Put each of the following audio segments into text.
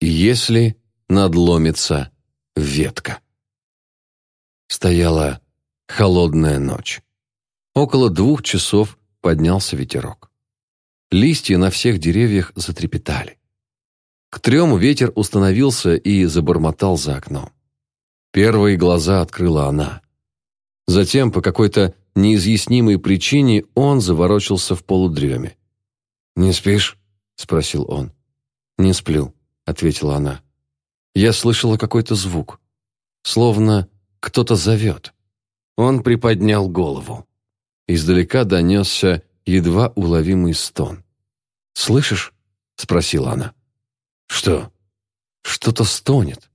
если надломится ветка. Стояла холодная ночь. Около двух часов поднялся ветерок. Листья на всех деревьях затрепетали. К трем ветер установился и забормотал за окном. Первые глаза открыла она. Затем, по какой-то неизъяснимой причине, он заворочился в полудреме. «Не спишь?» — спросил он. «Не сплю», — ответила она. «Я слышала какой-то звук. Словно кто-то зовет». Он приподнял голову. Издалека донесся едва уловимый стон. «Слышишь?» — спросила она. «Что?» «Что-то стонет».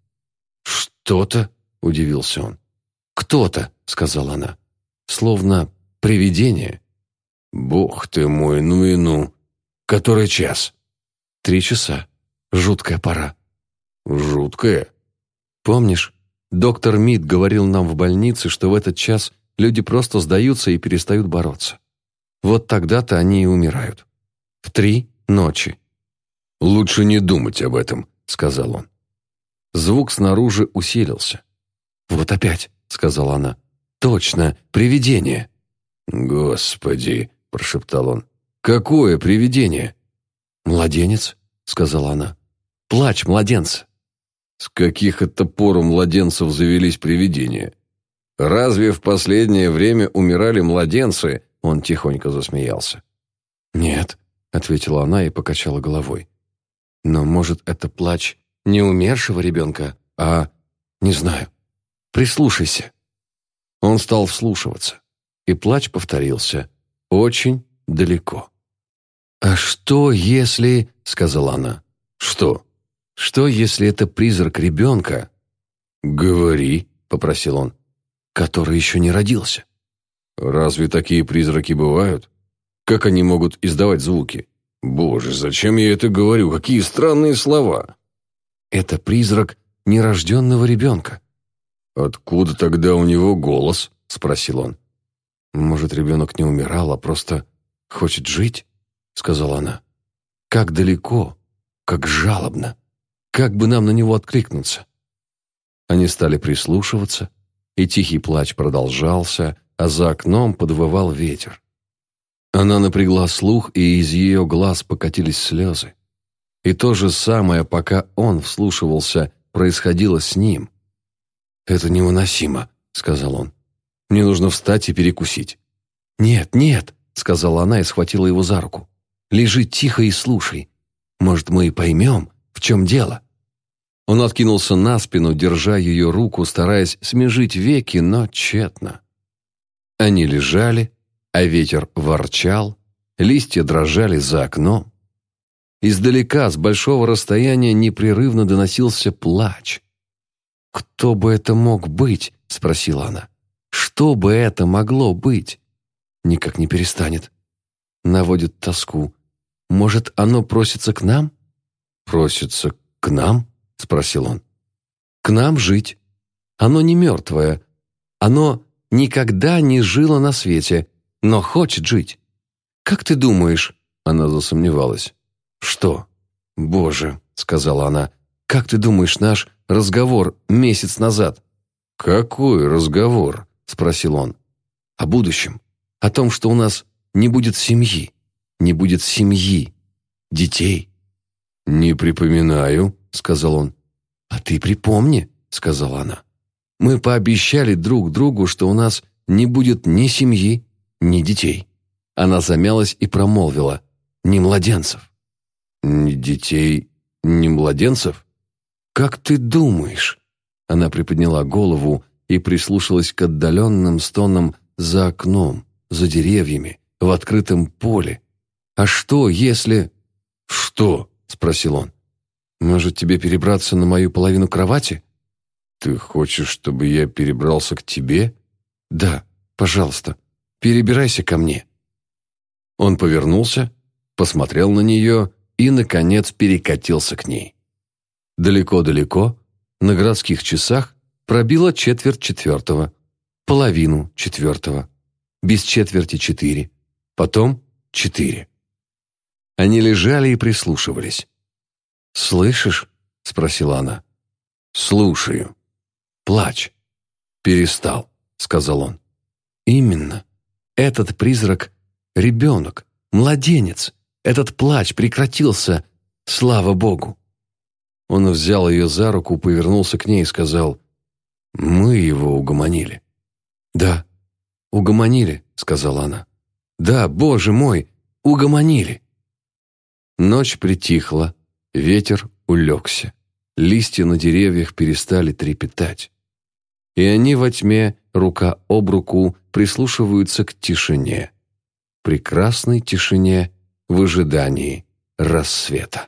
«Что-то?» — удивился он. «Кто-то», — сказала она, — «словно привидение». «Бог ты мой, ну и ну! Который час?» «Три часа. Жуткая пора». «Жуткая?» «Помнишь, доктор Мид говорил нам в больнице, что в этот час люди просто сдаются и перестают бороться. Вот тогда-то они и умирают. В три ночи». «Лучше не думать об этом», — сказал он. Звук снаружи усилился. «Вот опять», — сказала она. «Точно, привидение». «Господи», — прошептал он. «Какое привидение?» «Младенец», — сказала она. «Плач младенца». «С каких это пор у младенцев завелись привидения? Разве в последнее время умирали младенцы?» Он тихонько засмеялся. «Нет», — ответила она и покачала головой. «Но, может, это плач не умершего ребенка, а... не знаю. Прислушайся». Он стал вслушиваться, и плач повторился. Очень далеко. «А что, если...» — сказала она. «Что?» «Что, если это призрак ребенка?» «Говори», — попросил он. «Который еще не родился». «Разве такие призраки бывают? Как они могут издавать звуки? Боже, зачем я это говорю? Какие странные слова!» «Это призрак нерожденного ребенка. «Откуда тогда у него голос?» – спросил он. «Может, ребенок не умирал, а просто хочет жить?» – сказала она. «Как далеко, как жалобно. Как бы нам на него откликнуться?» Они стали прислушиваться, и тихий плач продолжался, а за окном подвывал ветер. Она напрягла слух, и из ее глаз покатились слезы. И то же самое, пока он вслушивался, происходило с ним. «Это невыносимо», — сказал он. «Мне нужно встать и перекусить». «Нет, нет», — сказала она и схватила его за руку. «Лежи тихо и слушай. Может, мы и поймем, в чем дело». Он откинулся на спину, держа ее руку, стараясь смежить веки, но тщетно. Они лежали, а ветер ворчал, листья дрожали за окном. Издалека, с большого расстояния, непрерывно доносился плач. «Кто бы это мог быть?» — спросила она. «Что бы это могло быть?» Никак не перестанет. Наводит тоску. «Может, оно просится к нам?» «Просится к нам?» — спросил он. «К нам жить. Оно не мертвое. Оно никогда не жило на свете, но хочет жить. Как ты думаешь?» Она засомневалась. «Что?» «Боже», — сказала она, — «как ты думаешь, наш разговор месяц назад». «Какой разговор?» – спросил он. «О будущем. О том, что у нас не будет семьи. Не будет семьи. Детей». «Не припоминаю», – сказал он. «А ты припомни», – сказала она. «Мы пообещали друг другу, что у нас не будет ни семьи, ни детей». Она замялась и промолвила. «Ни младенцев». «Ни детей, ни младенцев?» «Как ты думаешь?» Она приподняла голову и прислушалась к отдаленным стонам за окном, за деревьями, в открытом поле. «А что, если...» «Что?» — спросил он. «Может, тебе перебраться на мою половину кровати?» «Ты хочешь, чтобы я перебрался к тебе?» «Да, пожалуйста, перебирайся ко мне». Он повернулся, посмотрел на нее и, наконец, перекатился к ней. Далеко-далеко, на городских часах, пробило четверть четвертого, половину четвертого, без четверти четыре, потом четыре. Они лежали и прислушивались. «Слышишь?» спросила она. «Слушаю. Плачь. Перестал», — сказал он. «Именно. Этот призрак — ребенок, младенец. Этот плач прекратился, слава Богу». Он взял ее за руку, повернулся к ней и сказал, «Мы его угомонили». «Да, угомонили», — сказала она. «Да, Боже мой, угомонили». Ночь притихла, ветер улегся листья на деревьях перестали трепетать. И они во тьме, рука об руку, прислушиваются к тишине. Прекрасной тишине в ожидании рассвета.